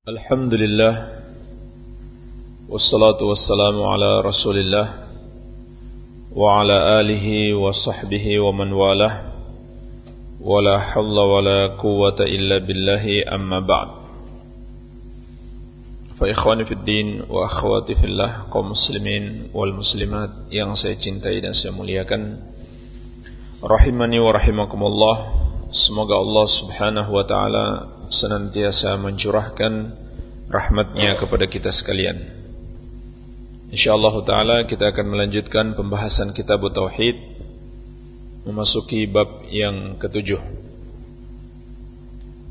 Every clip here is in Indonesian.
الحمد لله والصلاة والسلام على رسول الله وعلى آله وصحبه ومن والاه ولا حول ولا قوة إلا بالله أما بعد فإخواني في الدين وأخواتي في الله kaum muslimin wal muslimat yang saya cintai dan saya muliakan rahimani wa rahimakumullah semoga Allah Subhanahu wa taala senantiasa mencurahkan rahmatnya kepada kita sekalian. InsyaAllah ta'ala kita akan melanjutkan pembahasan kitab Tauhid memasuki bab yang ketujuh.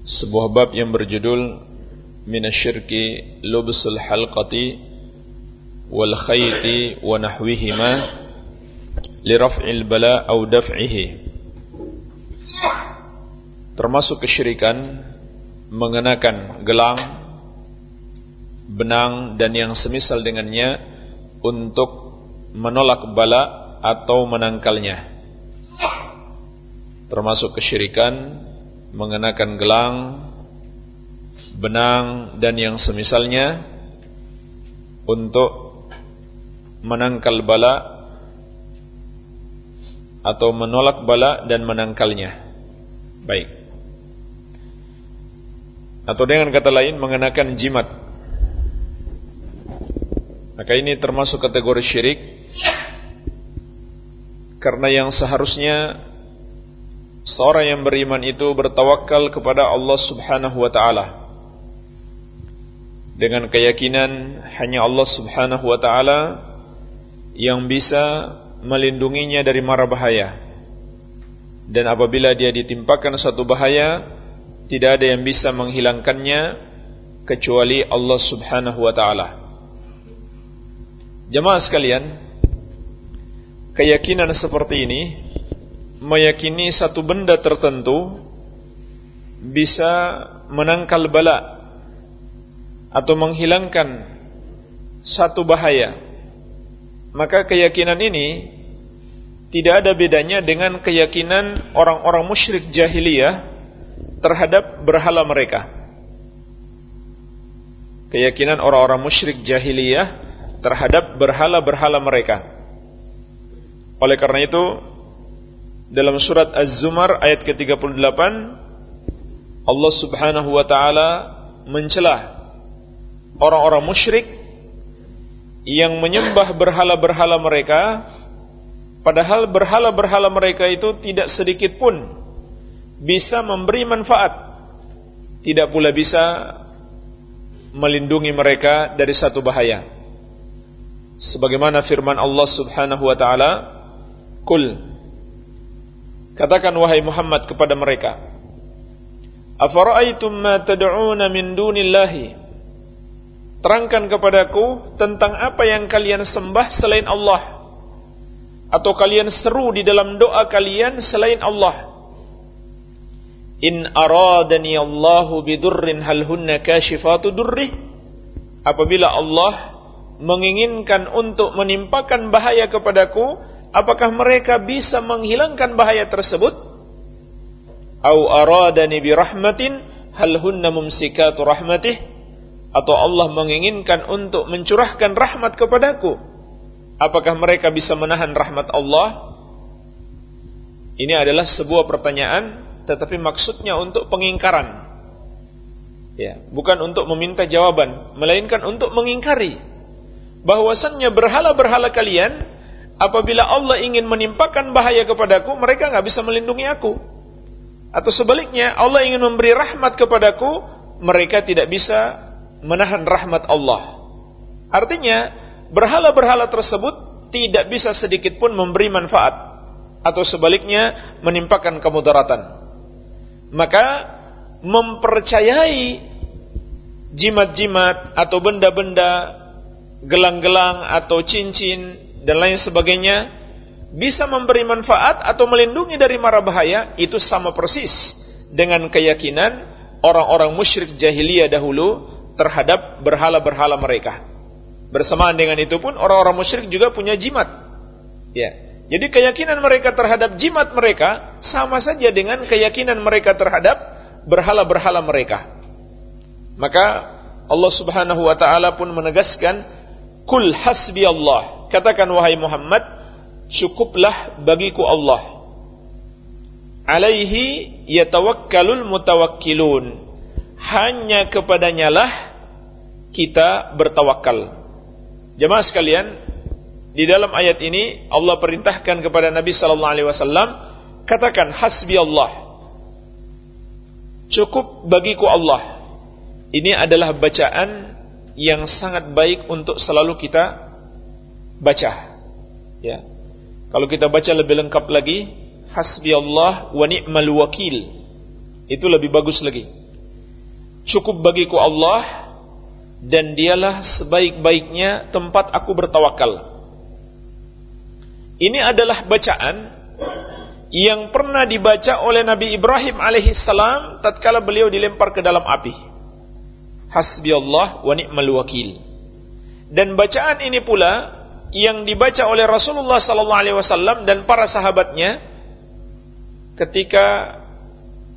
Sebuah bab yang berjudul Minasyirki lubsul halqati wal khayti wa nahwihima liraf'il bala au daf'ihi. Termasuk kesyirikan mengenakan gelang, benang dan yang semisal dengannya untuk menolak bala atau menangkalnya. Termasuk kesyirikan mengenakan gelang, benang dan yang semisalnya untuk menangkal bala atau menolak bala dan menangkalnya. Baik atau dengan kata lain mengenakan jimat. Maka ini termasuk kategori syirik karena yang seharusnya seorang yang beriman itu bertawakal kepada Allah Subhanahu wa taala dengan keyakinan hanya Allah Subhanahu wa taala yang bisa melindunginya dari mara bahaya. Dan apabila dia ditimpakan satu bahaya, tidak ada yang bisa menghilangkannya kecuali Allah Subhanahu wa taala. Jemaah sekalian, keyakinan seperti ini meyakini satu benda tertentu bisa menangkal bala atau menghilangkan satu bahaya. Maka keyakinan ini tidak ada bedanya dengan keyakinan orang-orang musyrik jahiliyah terhadap berhala mereka. Keyakinan orang-orang musyrik jahiliyah terhadap berhala-berhala mereka. Oleh karena itu, dalam surat Az-Zumar ayat ke-38 Allah Subhanahu wa taala mencela orang-orang musyrik yang menyembah berhala-berhala mereka padahal berhala-berhala mereka itu tidak sedikit pun bisa memberi manfaat. Tidak pula bisa melindungi mereka dari satu bahaya. Sebagaimana firman Allah Subhanahu wa taala kul katakan wahai Muhammad kepada mereka afara'aitum ma tad'una min dunillahi? Terangkan kepadaku tentang apa yang kalian sembah selain Allah atau kalian seru di dalam doa kalian selain Allah In aradani Allahu bidurrin hal hunna kashifatu durri Apabila Allah menginginkan untuk menimpakan bahaya kepadaku Apakah mereka bisa menghilangkan bahaya tersebut? Au aradani birahmatin hal hunna mumsikatu rahmatih Atau Allah menginginkan untuk mencurahkan rahmat kepadaku Apakah mereka bisa menahan rahmat Allah? Ini adalah sebuah pertanyaan tetapi maksudnya untuk pengingkaran. Ya, bukan untuk meminta jawaban, melainkan untuk mengingkari bahwasannya berhala-berhala kalian apabila Allah ingin menimpakan bahaya kepadaku, mereka nggak bisa melindungi aku. Atau sebaliknya, Allah ingin memberi rahmat kepadaku, mereka tidak bisa menahan rahmat Allah. Artinya, berhala-berhala tersebut tidak bisa sedikit pun memberi manfaat atau sebaliknya menimpakan kemudaratan maka mempercayai jimat-jimat atau benda-benda gelang-gelang atau cincin dan lain sebagainya bisa memberi manfaat atau melindungi dari mara bahaya itu sama persis dengan keyakinan orang-orang musyrik jahiliyah dahulu terhadap berhala-berhala mereka. Bersamaan dengan itu pun orang-orang musyrik juga punya jimat. Ya. Jadi keyakinan mereka terhadap jimat mereka sama saja dengan keyakinan mereka terhadap berhala-berhala mereka. Maka Allah Subhanahu wa taala pun menegaskan kul hasbi Allah. Katakan wahai Muhammad cukuplah bagiku Allah. Alaihi yatawakkalul mutawakkilun. Hanya kepadanya lah kita bertawakal. Jemaah sekalian di dalam ayat ini Allah perintahkan kepada Nabi sallallahu alaihi wasallam katakan hasbi Allah cukup bagiku Allah ini adalah bacaan yang sangat baik untuk selalu kita baca. Ya. Kalau kita baca lebih lengkap lagi, hasbi Allah wa ni'mal wakil. Itu lebih bagus lagi. Cukup bagiku Allah dan dialah sebaik-baiknya tempat aku bertawakal. Ini adalah bacaan yang pernah dibaca oleh Nabi Ibrahim alaihissalam tatkala beliau dilempar ke dalam api. Hasbi Allah wa ni'mal wakil. Dan bacaan ini pula yang dibaca oleh Rasulullah sallallahu alaihi wasallam dan para sahabatnya ketika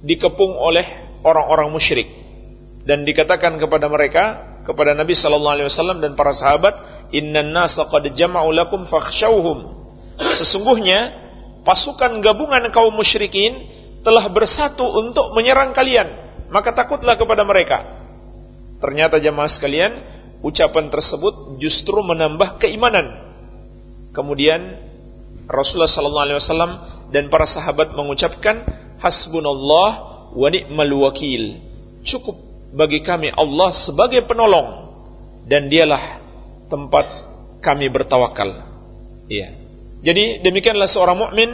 dikepung oleh orang-orang musyrik. Dan dikatakan kepada mereka kepada Nabi sallallahu alaihi wasallam dan para sahabat innan nasa qad jama'u lakum fakhshawhum sesungguhnya pasukan gabungan kaum musyrikin telah bersatu untuk menyerang kalian maka takutlah kepada mereka Ternyata jamaah sekalian, ucapan tersebut justru menambah keimanan. Kemudian Rasulullah sallallahu alaihi wasallam dan para sahabat mengucapkan hasbunallah wa ni'mal wakil. Cukup bagi kami Allah sebagai penolong dan dialah tempat kami bertawakal. Iya. Jadi demikianlah seorang mukmin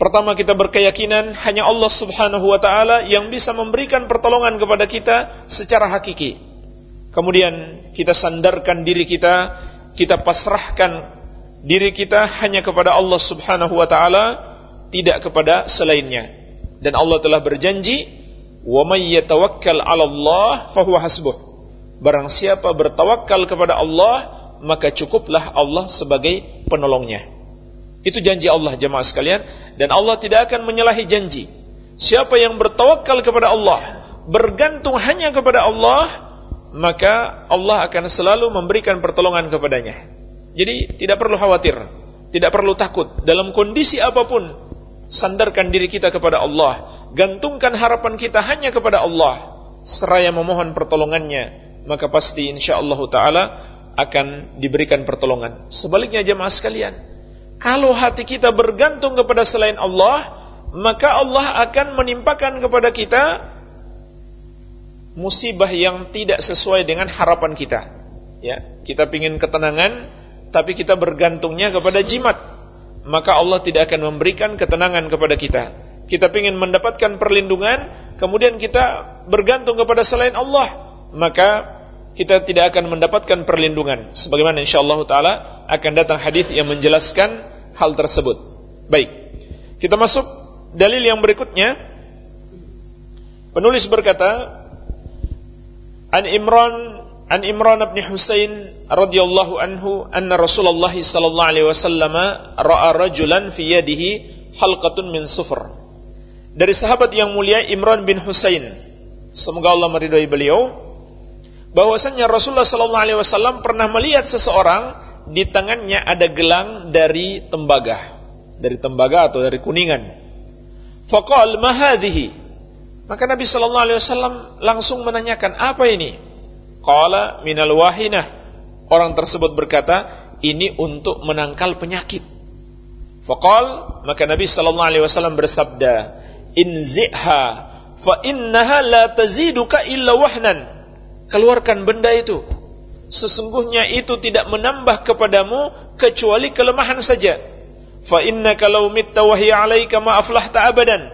Pertama kita berkeyakinan hanya Allah Subhanahu wa taala yang bisa memberikan pertolongan kepada kita secara hakiki. Kemudian kita sandarkan diri kita, kita pasrahkan diri kita hanya kepada Allah Subhanahu wa taala, tidak kepada selainnya. Dan Allah telah berjanji, "Wa may yatawakkal 'ala Allah fahuwa hasbuh." Barang siapa bertawakal kepada Allah, maka cukuplah Allah sebagai penolongnya. Itu janji Allah jemaah sekalian dan Allah tidak akan menyalahi janji. Siapa yang bertawakal kepada Allah, bergantung hanya kepada Allah, maka Allah akan selalu memberikan pertolongan kepadanya. Jadi tidak perlu khawatir, tidak perlu takut dalam kondisi apa pun. Sandarkan diri kita kepada Allah, gantungkan harapan kita hanya kepada Allah, seraya memohon pertolongannya, maka pasti insyaallah taala akan diberikan pertolongan. Sebaliknya jemaah sekalian, kalau hati kita bergantung kepada selain Allah, maka Allah akan menimpakan kepada kita musibah yang tidak sesuai dengan harapan kita. Ya, kita ingin ketenangan, tapi kita bergantungnya kepada jimat, maka Allah tidak akan memberikan ketenangan kepada kita. Kita ingin mendapatkan perlindungan, kemudian kita bergantung kepada selain Allah, maka kita tidak akan mendapatkan perlindungan. Sebagaimana insyaallah taala akan datang hadis yang menjelaskan hal tersebut. Baik. Kita masuk dalil yang berikutnya. Penulis berkata, An Imran An Imran bin Husain radhiyallahu anhu anna Rasulullah sallallahu alaihi wasallam ra'a rajulan fi yadihi halqatun min sufr. Dari sahabat yang mulia Imran bin Husain, semoga Allah meridhai beliau, bahwasanya Rasulullah sallallahu alaihi wasallam pernah melihat seseorang di tangannya ada gelang dari tembaga, dari tembaga atau dari kuningan. Faqal mahadhihi. Maka Nabi sallallahu alaihi wasallam langsung menanyakan, "Apa ini?" Qala minal wahinah. Orang tersebut berkata, "Ini untuk menangkal penyakit." Faqal, maka Nabi sallallahu alaihi wasallam bersabda, "Inzi'ha fa innaha la taziduka illa wahnan." Keluarkan benda itu sesungguhnya itu tidak menambah kepadamu kecuali kelemahan saja. Fa innaka law mitta wa hiya 'alaika ma aflahta abadan.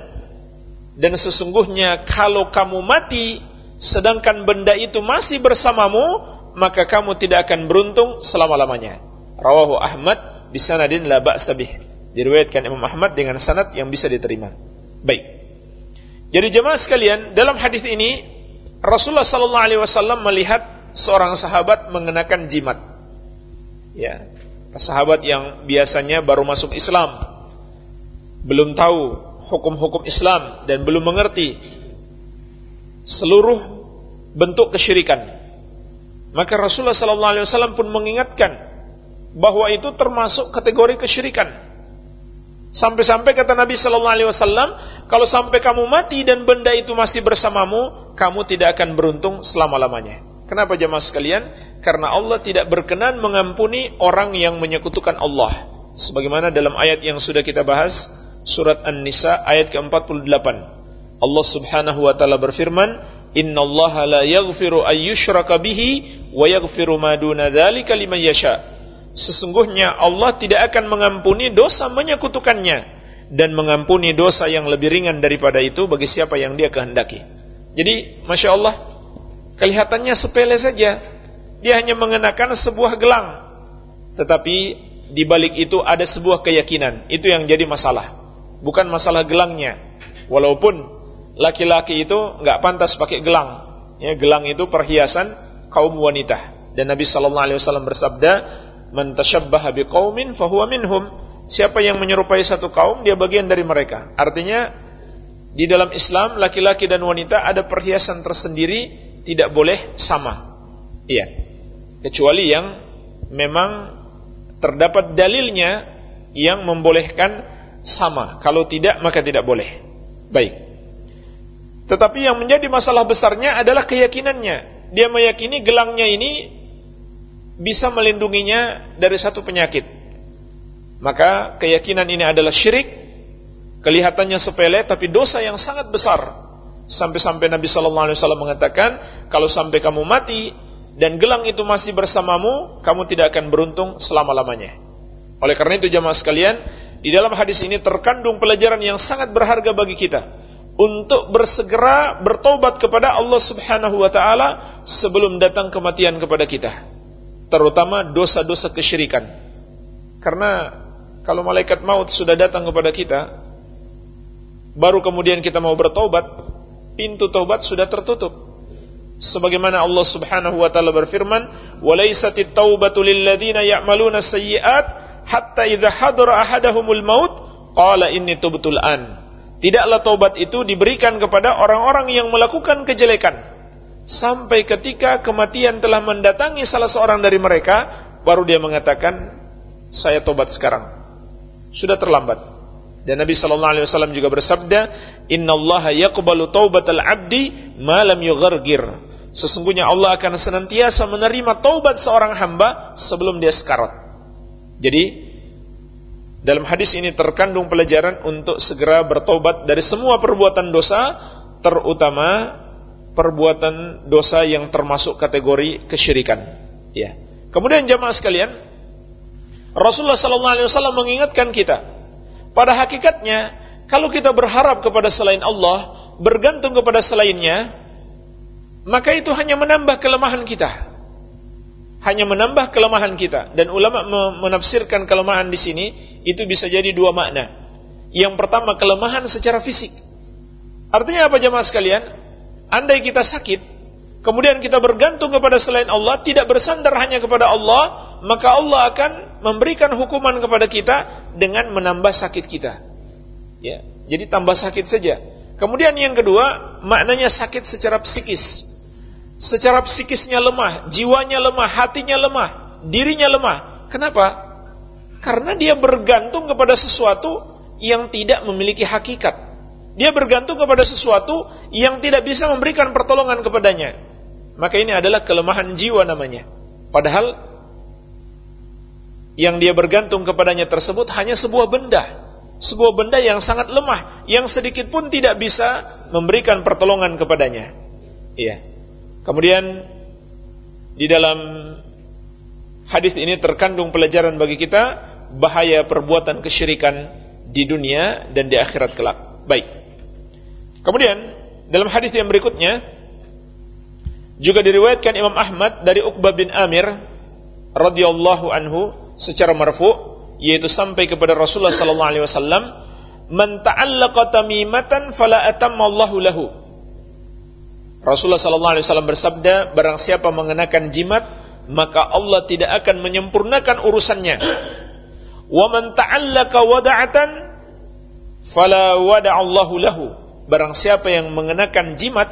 Dan sesungguhnya kalau kamu mati sedangkan benda itu masih bersamamu, maka kamu tidak akan beruntung selama-lamanya. Rawahu Ahmad bisanadin la ba'sa bih. Diriwayatkan Imam Ahmad dengan sanad yang bisa diterima. Baik. Jadi jemaah sekalian, dalam hadis ini Rasulullah sallallahu alaihi wasallam melihat seorang sahabat mengenakan jimat. Ya, sahabat yang biasanya baru masuk Islam, belum tahu hukum-hukum Islam dan belum mengerti seluruh bentuk kesyirikan. Maka Rasulullah sallallahu alaihi wasallam pun mengingatkan bahwa itu termasuk kategori kesyirikan. Sampai-sampai kata Nabi sallallahu alaihi wasallam, kalau sampai kamu mati dan benda itu masih bersamamu, kamu tidak akan beruntung selama-lamanya. Kenapa jemaah sekalian? Karena Allah tidak berkenan mengampuni orang yang menyekutukan Allah. Sebagaimana dalam ayat yang sudah kita bahas, surat An-Nisa ayat ke-48. Allah Subhanahu wa taala berfirman, Inna Allah la yaghfiru ayyushraka bihi wa yaghfiru ma duna dzalika liman yasha. Sesungguhnya Allah tidak akan mengampuni dosa menyekutukannya dan mengampuni dosa yang lebih ringan daripada itu bagi siapa yang dia kehendaki. Jadi, masya Allah, kelihatannya sepele saja. Dia hanya mengenakan sebuah gelang, tetapi di balik itu ada sebuah keyakinan. Itu yang jadi masalah, bukan masalah gelangnya. Walaupun laki-laki itu nggak pantas pakai gelang. Ya, gelang itu perhiasan kaum wanita. Dan Nabi Shallallahu Alaihi Wasallam bersabda, "Man tashabbaha biqaumin fahuwa minhum." Siapa yang menyerupai satu kaum, dia bagian dari mereka. Artinya, di dalam Islam laki-laki dan wanita ada perhiasan tersendiri, tidak boleh sama. Iya. Kecuali yang memang terdapat dalilnya yang membolehkan sama. Kalau tidak, maka tidak boleh. Baik. Tetapi yang menjadi masalah besarnya adalah keyakinannya. Dia meyakini gelangnya ini bisa melindunginya dari satu penyakit. Maka keyakinan ini adalah syirik. Kelihatannya sepele tapi dosa yang sangat besar. Sampai-sampai Nabi Shallallahu Alaihi Wasallam mengatakan, kalau sampai kamu mati dan gelang itu masih bersamamu, kamu tidak akan beruntung selama-lamanya. Oleh karena itu jamaah sekalian, di dalam hadis ini terkandung pelajaran yang sangat berharga bagi kita untuk bersegera bertobat kepada Allah Subhanahu wa taala sebelum datang kematian kepada kita. Terutama dosa-dosa kesyirikan. Karena kalau malaikat maut sudah datang kepada kita, baru kemudian kita mau bertobat, pintu taubat sudah tertutup. Sebagaimana Allah Subhanahu wa taala berfirman, "Walaisatit taubatu lil ladzina ya'maluna sayyi'at hatta idza hadara ahadahumul maut qala inni tubtul an." Tidaklah taubat itu diberikan kepada orang-orang yang melakukan kejelekan. Sampai ketika kematian telah mendatangi salah seorang dari mereka, baru dia mengatakan, saya tobat sekarang. Sudah terlambat. Dan Nabi Shallallahu Alaihi Wasallam juga bersabda, Inna Allah yaqbalu taubatal abdi malam yughargir. Sesungguhnya Allah akan senantiasa menerima taubat seorang hamba sebelum dia sekarat. Jadi dalam hadis ini terkandung pelajaran untuk segera bertobat dari semua perbuatan dosa, terutama perbuatan dosa yang termasuk kategori kesyirikan. Ya. Kemudian jamaah sekalian, Rasulullah sallallahu alaihi wasallam mengingatkan kita, pada hakikatnya kalau kita berharap kepada selain Allah, bergantung kepada selainnya, maka itu hanya menambah kelemahan kita. Hanya menambah kelemahan kita dan ulama menafsirkan kelemahan di sini itu bisa jadi dua makna. Yang pertama kelemahan secara fisik. Artinya apa jemaah sekalian? Andai kita sakit, kemudian kita bergantung kepada selain Allah, tidak bersandar hanya kepada Allah, maka Allah akan memberikan hukuman kepada kita dengan menambah sakit kita. Ya, jadi tambah sakit saja. Kemudian yang kedua, maknanya sakit secara psikis. Secara psikisnya lemah, jiwanya lemah, hatinya lemah, dirinya lemah. Kenapa? Karena dia bergantung kepada sesuatu yang tidak memiliki hakikat. Dia bergantung kepada sesuatu yang tidak bisa memberikan pertolongan kepadanya. Maka ini adalah kelemahan jiwa namanya. Padahal yang dia bergantung kepadanya tersebut hanya sebuah benda. Sebuah benda yang sangat lemah, yang sedikit pun tidak bisa memberikan pertolongan kepadanya. Iya. Kemudian di dalam hadis ini terkandung pelajaran bagi kita bahaya perbuatan kesyirikan di dunia dan di akhirat kelak. Baik. Kemudian dalam hadis yang berikutnya juga diriwayatkan Imam Ahmad dari Uqbah bin Amir radhiyallahu anhu secara marfu yaitu sampai kepada Rasulullah sallallahu alaihi wasallam man ta'allaqa tamimatan fala atamma Allahu lahu Rasulullah sallallahu alaihi wasallam bersabda barang siapa mengenakan jimat maka Allah tidak akan menyempurnakan urusannya Wa man ta'allaka wada'atan fala wada'allahu lahu. Barang siapa yang mengenakan jimat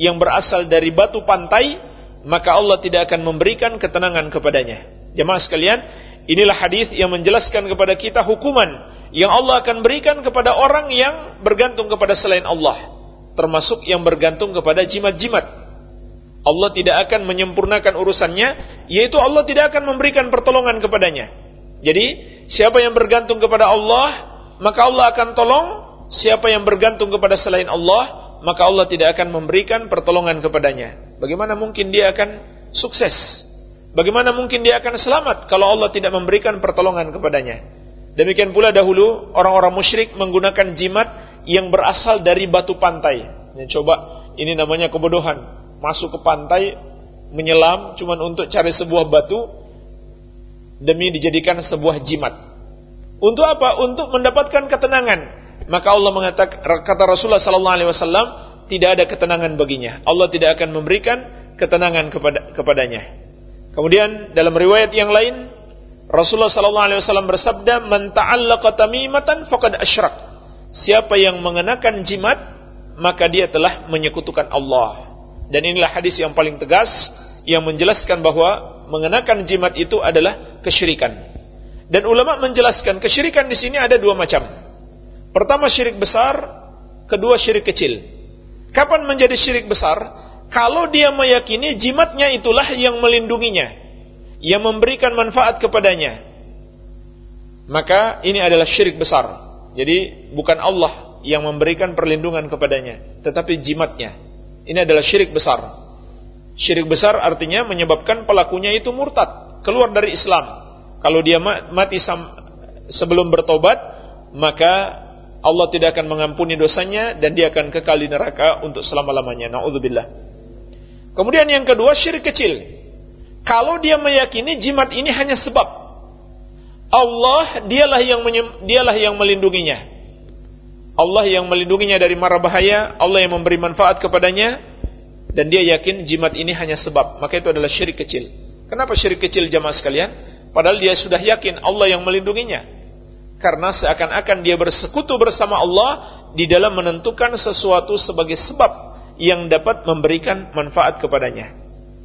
yang berasal dari batu pantai, maka Allah tidak akan memberikan ketenangan kepadanya. Jemaah sekalian, inilah hadis yang menjelaskan kepada kita hukuman yang Allah akan berikan kepada orang yang bergantung kepada selain Allah, termasuk yang bergantung kepada jimat-jimat. Allah tidak akan menyempurnakan urusannya, yaitu Allah tidak akan memberikan pertolongan kepadanya. Jadi, siapa yang bergantung kepada Allah, maka Allah akan tolong. Siapa yang bergantung kepada selain Allah, maka Allah tidak akan memberikan pertolongan kepadanya. Bagaimana mungkin dia akan sukses? Bagaimana mungkin dia akan selamat kalau Allah tidak memberikan pertolongan kepadanya? Demikian pula dahulu orang-orang musyrik menggunakan jimat yang berasal dari batu pantai. Ya, coba ini namanya kebodohan. Masuk ke pantai menyelam cuma untuk cari sebuah batu demi dijadikan sebuah jimat. Untuk apa? Untuk mendapatkan ketenangan. Maka Allah mengatakan kata Rasulullah sallallahu alaihi wasallam tidak ada ketenangan baginya. Allah tidak akan memberikan ketenangan kepada kepadanya. Kemudian dalam riwayat yang lain Rasulullah sallallahu alaihi wasallam bersabda, "Man ta'allaqa tamimatan faqad asyrak." Siapa yang mengenakan jimat, maka dia telah menyekutukan Allah. Dan inilah hadis yang paling tegas yang menjelaskan bahwa mengenakan jimat itu adalah kesyirikan. Dan ulama menjelaskan kesyirikan di sini ada dua macam. Pertama syirik besar, kedua syirik kecil. Kapan menjadi syirik besar? Kalau dia meyakini jimatnya itulah yang melindunginya. Yang memberikan manfaat kepadanya. Maka ini adalah syirik besar. Jadi bukan Allah yang memberikan perlindungan kepadanya tetapi jimatnya. Ini adalah syirik besar. Syirik besar artinya menyebabkan pelakunya itu murtad keluar dari Islam. Kalau dia mati sebelum bertobat maka Allah tidak akan mengampuni dosanya dan dia akan kekal di neraka untuk selama-lamanya. Nauzubillah. Kemudian yang kedua syirik kecil. Kalau dia meyakini jimat ini hanya sebab Allah dialah yang dialah yang melindunginya. Allah yang melindunginya dari mara bahaya, Allah yang memberi manfaat kepadanya dan dia yakin jimat ini hanya sebab. Maka itu adalah syirik kecil. Kenapa syirik kecil jamaah sekalian? Padahal dia sudah yakin Allah yang melindunginya. Karena seakan-akan dia bersekutu bersama Allah di dalam menentukan sesuatu sebagai sebab yang dapat memberikan manfaat kepadanya.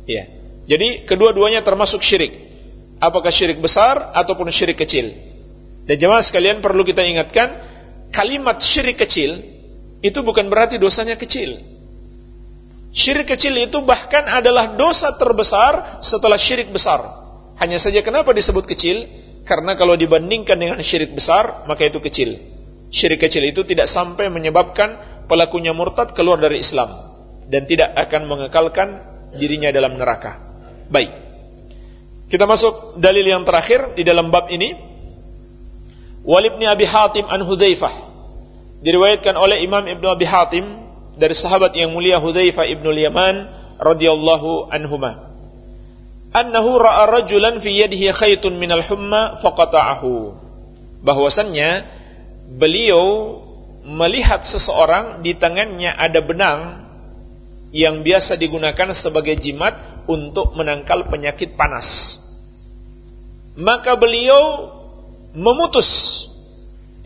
Ya. Jadi kedua-duanya termasuk syirik. Apakah syirik besar ataupun syirik kecil. Dan jemaah sekalian perlu kita ingatkan, kalimat syirik kecil itu bukan berarti dosanya kecil. Syirik kecil itu bahkan adalah dosa terbesar setelah syirik besar. Hanya saja kenapa disebut kecil? Karena kalau dibandingkan dengan syirik besar, maka itu kecil. Syirik kecil itu tidak sampai menyebabkan pelakunya murtad keluar dari Islam dan tidak akan mengekalkan dirinya dalam neraka. Baik. Kita masuk dalil yang terakhir di dalam bab ini. Walid bin Abi Hatim an Hudzaifah. Diriwayatkan oleh Imam Ibnu Abi Hatim dari sahabat yang mulia Hudzaifah Ibnu Yaman radhiyallahu anhuma. Annahu ra'a rajulan fi yadihi khaytun minal humma faqata'ahu. Bahwasannya beliau melihat seseorang di tangannya ada benang yang biasa digunakan sebagai jimat untuk menangkal penyakit panas. Maka beliau memutus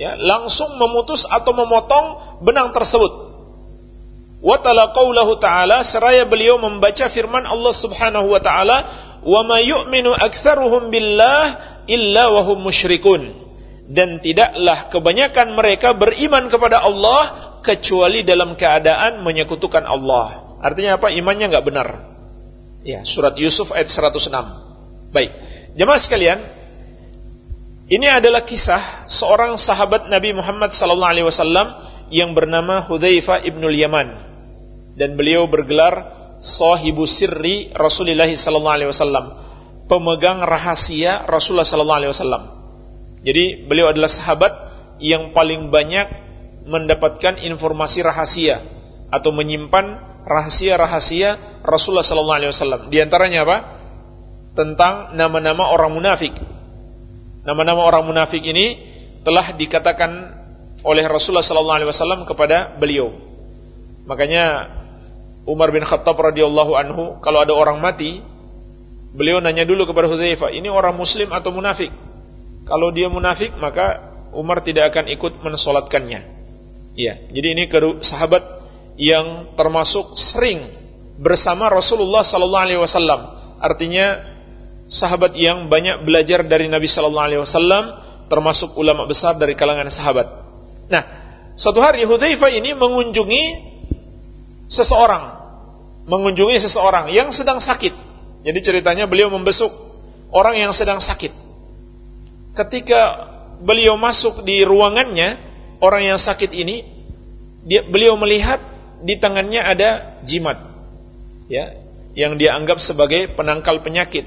ya, langsung memutus atau memotong benang tersebut. Wa qaulahu ta'ala seraya beliau membaca firman Allah Subhanahu wa taala, "Wa ma yu'minu aktsaruhum billah illa wa hum musyrikun." Dan tidaklah kebanyakan mereka beriman kepada Allah kecuali dalam keadaan menyekutukan Allah. Artinya apa? Imannya nggak benar. Ya, surat Yusuf ayat 106. Baik. Jemaah sekalian, ini adalah kisah seorang sahabat Nabi Muhammad sallallahu alaihi wasallam yang bernama Hudzaifah ibnul Yaman dan beliau bergelar sahibu sirri Rasulullah sallallahu alaihi wasallam, pemegang rahasia Rasulullah sallallahu alaihi wasallam. Jadi beliau adalah sahabat yang paling banyak mendapatkan informasi rahasia atau menyimpan rahasia-rahasia Rasulullah sallallahu alaihi wasallam. Di antaranya apa? Tentang nama-nama orang munafik. Nama-nama orang munafik ini telah dikatakan oleh Rasulullah sallallahu alaihi wasallam kepada beliau. Makanya Umar bin Khattab radhiyallahu anhu kalau ada orang mati, beliau nanya dulu kepada Hudzaifah, ini orang muslim atau munafik? Kalau dia munafik, maka Umar tidak akan ikut mensolatkannya. Iya, jadi ini sahabat yang termasuk sering bersama Rasulullah sallallahu alaihi wasallam. Artinya sahabat yang banyak belajar dari Nabi sallallahu alaihi wasallam termasuk ulama besar dari kalangan sahabat. Nah, suatu hari Hudzaifah ini mengunjungi seseorang, mengunjungi seseorang yang sedang sakit. Jadi ceritanya beliau membesuk orang yang sedang sakit. Ketika beliau masuk di ruangannya, orang yang sakit ini, dia, beliau melihat di tangannya ada jimat, ya, yang dia anggap sebagai penangkal penyakit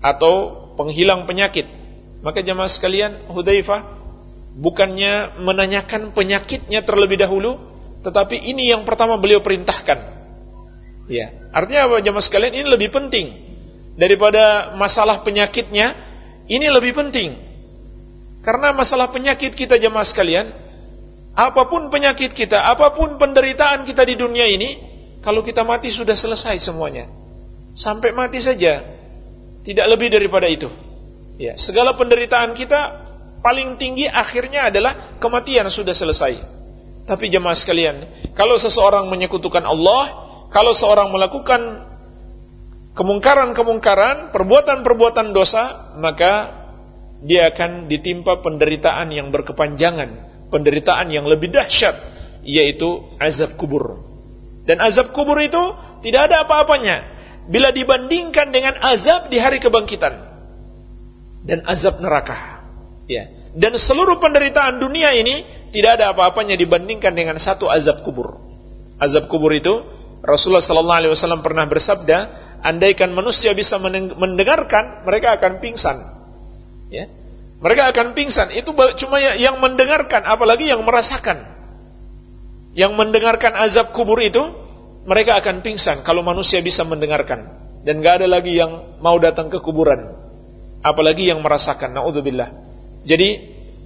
atau penghilang penyakit. Maka jemaah sekalian, Hudzaifah bukannya menanyakan penyakitnya terlebih dahulu, tetapi ini yang pertama beliau perintahkan. Ya, artinya apa jemaah sekalian ini lebih penting daripada masalah penyakitnya. Ini lebih penting. Karena masalah penyakit kita jemaah sekalian, apa pun penyakit kita, apa pun penderitaan kita di dunia ini, kalau kita mati sudah selesai semuanya. Sampai mati saja. Tidak lebih daripada itu. Ya, segala penderitaan kita paling tinggi akhirnya adalah kematian sudah selesai. Tapi jemaah sekalian, kalau seseorang menyekutukan Allah, kalau seorang melakukan kemungkaran-kemungkaran, perbuatan-perbuatan dosa, maka dia akan ditimpa penderitaan yang berkepanjangan, penderitaan yang lebih dahsyat, yaitu azab kubur. Dan azab kubur itu tidak ada apa-apanya bila dibandingkan dengan azab di hari kebangkitan dan azab neraka. Ya. Dan seluruh penderitaan dunia ini tidak ada apa-apanya dibandingkan dengan satu azab kubur. Azab kubur itu Rasulullah sallallahu alaihi wasallam pernah bersabda, andaikan manusia bisa mendengarkan, mereka akan pingsan. Ya. Mereka akan pingsan. Itu cuma ya, yang mendengarkan, apalagi yang merasakan. Yang mendengarkan azab kubur itu, mereka akan pingsan kalau manusia bisa mendengarkan. Dan gak ada lagi yang mau datang ke kuburan. Apalagi yang merasakan. Na'udzubillah. Jadi,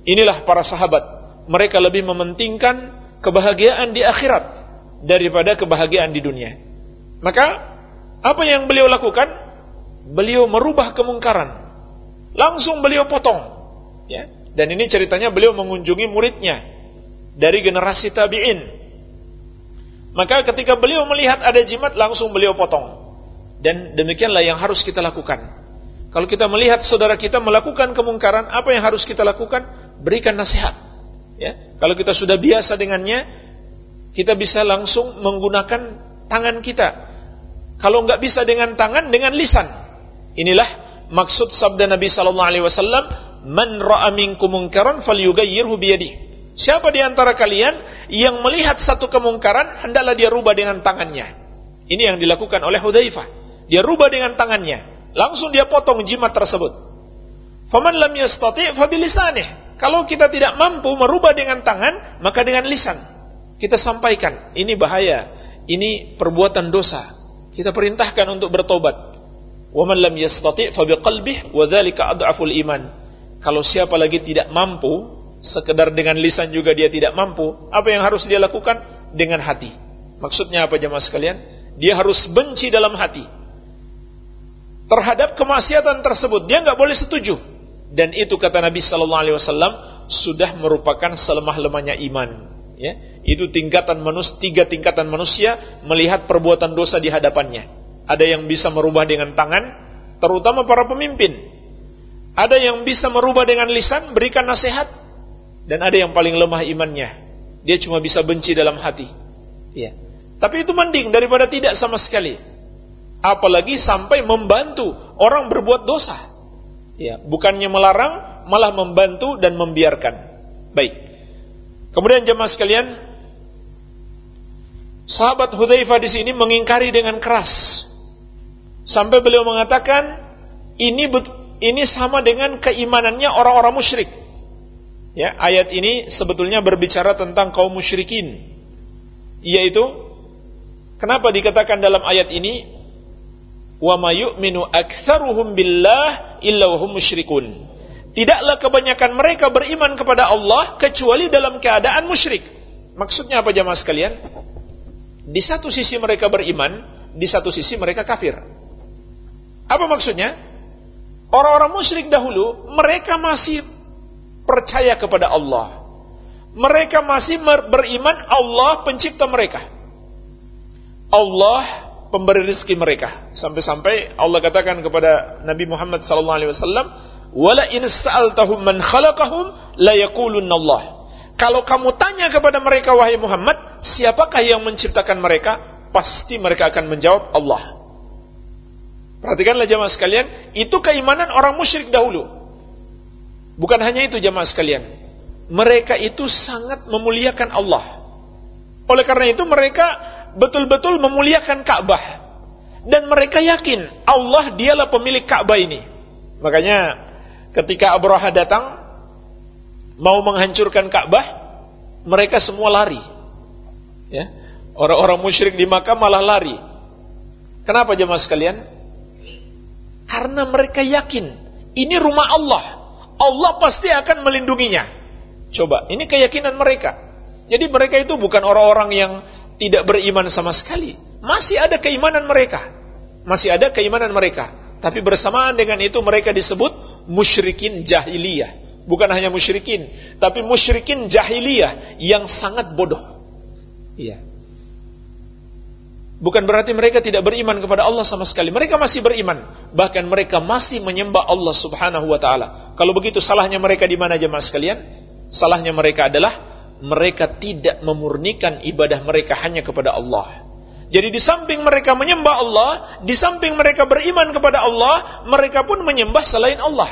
inilah para sahabat. Mereka lebih mementingkan kebahagiaan di akhirat daripada kebahagiaan di dunia. Maka apa yang beliau lakukan? Beliau merubah kemungkaran. Langsung beliau potong. Ya. Dan ini ceritanya beliau mengunjungi muridnya dari generasi tabi'in. Maka ketika beliau melihat ada jimat langsung beliau potong. Dan demikianlah yang harus kita lakukan. Kalau kita melihat saudara kita melakukan kemungkaran, apa yang harus kita lakukan? Berikan nasihat. Ya. Kalau kita sudah biasa dengannya, kita bisa langsung menggunakan tangan kita. Kalau nggak bisa dengan tangan, dengan lisan. Inilah maksud sabda Nabi Sallallahu Alaihi Wasallam, "Man ra'a minkum munkaran falyughayyirhu biyadi." Siapa di antara kalian yang melihat satu kemungkaran, hendaklah dia rubah dengan tangannya. Ini yang dilakukan oleh Hudzaifah. Dia rubah dengan tangannya. Langsung dia potong jimat tersebut. Faman lam yastati'. Kalau kita tidak mampu merubah dengan tangan, maka dengan lisan kita sampaikan, ini bahaya, ini perbuatan dosa. Kita perintahkan untuk bertobat. Wa man lam yastati' iman. Kalau siapa lagi tidak mampu, sekedar dengan lisan juga dia tidak mampu, apa yang harus dia lakukan? Dengan hati. Maksudnya apa jemaah sekalian? Dia harus benci dalam hati terhadap kemaksiatan tersebut. Dia nggak boleh setuju. Dan itu kata Nabi Sallallahu Alaihi Wasallam sudah merupakan selemah-lemahnya iman. Ya, itu tingkatan manusia, tiga tingkatan manusia melihat perbuatan dosa di hadapannya. Ada yang bisa merubah dengan tangan, terutama para pemimpin. Ada yang bisa merubah dengan lisan, berikan nasihat. Dan ada yang paling lemah imannya. Dia cuma bisa benci dalam hati. Ya. Tapi itu mending daripada tidak sama sekali. Apalagi sampai membantu orang berbuat dosa. Ya, bukannya melarang, malah membantu dan membiarkan. Baik. Kemudian jemaah sekalian, sahabat Hudzaifah di sini mengingkari dengan keras. Sampai beliau mengatakan, ini ini sama dengan keimanannya orang-orang musyrik. Ya, ayat ini sebetulnya berbicara tentang kaum musyrikin. Yaitu kenapa dikatakan dalam ayat ini wa mayu'minu aktsaruhum billah illa hum musyrikun. Tidaklah kebanyakan mereka beriman kepada Allah kecuali dalam keadaan musyrik. Maksudnya apa jamaah sekalian? Di satu sisi mereka beriman, di satu sisi mereka kafir. Apa maksudnya? Orang-orang musyrik dahulu, mereka masih percaya kepada Allah. Mereka masih beriman Allah pencipta mereka. Allah pemberi rezeki mereka. Sampai-sampai Allah katakan kepada Nabi Muhammad sallallahu alaihi wasallam, "Wala in sa'altahum man khalaqahum la Allah." Kalau kamu tanya kepada mereka wahai Muhammad, siapakah yang menciptakan mereka? Pasti mereka akan menjawab Allah. Perhatikanlah jamaah sekalian, itu keimanan orang musyrik dahulu. Bukan hanya itu jamaah sekalian. Mereka itu sangat memuliakan Allah. Oleh karena itu mereka betul-betul memuliakan Ka'bah. Dan mereka yakin Allah dialah pemilik Ka'bah ini. Makanya ketika Abraha datang mau menghancurkan Ka'bah, mereka semua lari. Ya. Orang-orang musyrik di Makkah malah lari. Kenapa jemaah sekalian? Karena mereka yakin ini rumah Allah. Allah pasti akan melindunginya. Coba, ini keyakinan mereka. Jadi mereka itu bukan orang-orang yang tidak beriman sama sekali. Masih ada keimanan mereka. Masih ada keimanan mereka. Tapi bersamaan dengan itu mereka disebut musyrikin jahiliyah. Bukan hanya musyrikin, tapi musyrikin jahiliyah yang sangat bodoh. Iya. Bukan berarti mereka tidak beriman kepada Allah sama sekali. Mereka masih beriman. Bahkan mereka masih menyembah Allah subhanahu wa ta'ala. Kalau begitu salahnya mereka di mana jemaah sekalian? Salahnya mereka adalah mereka tidak memurnikan ibadah mereka hanya kepada Allah. Jadi di samping mereka menyembah Allah, di samping mereka beriman kepada Allah, mereka pun menyembah selain Allah.